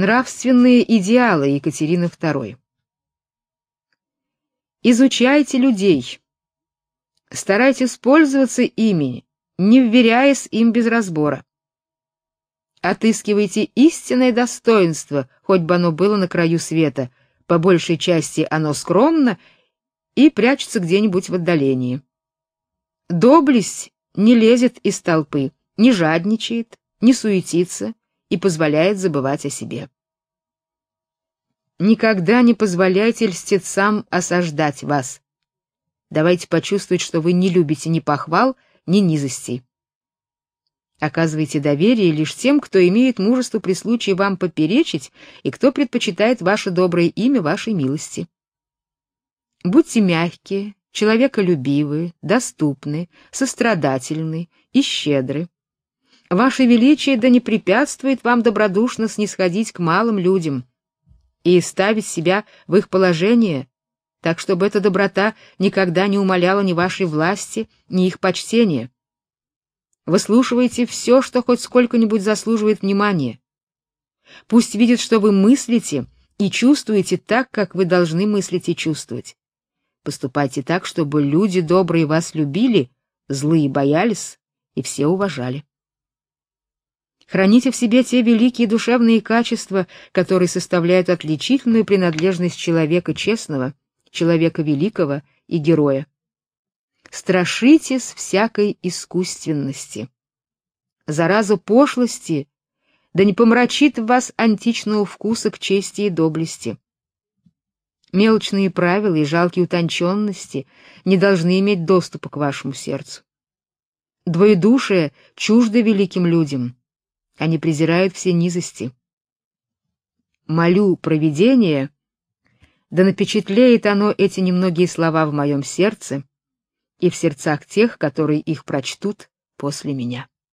Нравственные идеалы Екатерины II. Изучайте людей. Старайтесь пользоваться ими, не вверяясь им без разбора. Отыскивайте истинное достоинство, хоть бы оно было на краю света, по большей части оно скромно и прячется где-нибудь в отдалении. Доблесть не лезет из толпы, не жадничает, не суетится и позволяет забывать о себе. Никогда не позволяйте льстецам осаждать вас. Давайте почувствовать, что вы не любите ни похвал, ни низостей. Оказывайте доверие лишь тем, кто имеет мужество при случае вам поперечить и кто предпочитает ваше доброе имя вашей милости. Будьте мягкие, человеколюбивые, доступны, сострадательны и щедры. Ваше величие да не препятствует вам добродушно снисходить к малым людям и ставить себя в их положение, так чтобы эта доброта никогда не умаляла ни вашей власти, ни их почтения. Выслушивайте все, что хоть сколько-нибудь заслуживает внимания. Пусть видят, что вы мыслите и чувствуете так, как вы должны мыслить и чувствовать. Поступайте так, чтобы люди добрые вас любили, злые боялись и все уважали. Храните в себе те великие душевные качества, которые составляют отличительную принадлежность человека честного, человека великого и героя. Страшитесь всякой искусственности. Зараза пошлости да не помрачит вас античного вкуса к чести и доблести. Мелочные правила и жалкие утонченности не должны иметь доступа к вашему сердцу. Двоедушие чуждо великим людям. Они презирают все низости. Молю провидение, да напечатлеет оно эти немногие слова в моем сердце и в сердцах тех, которые их прочтут после меня.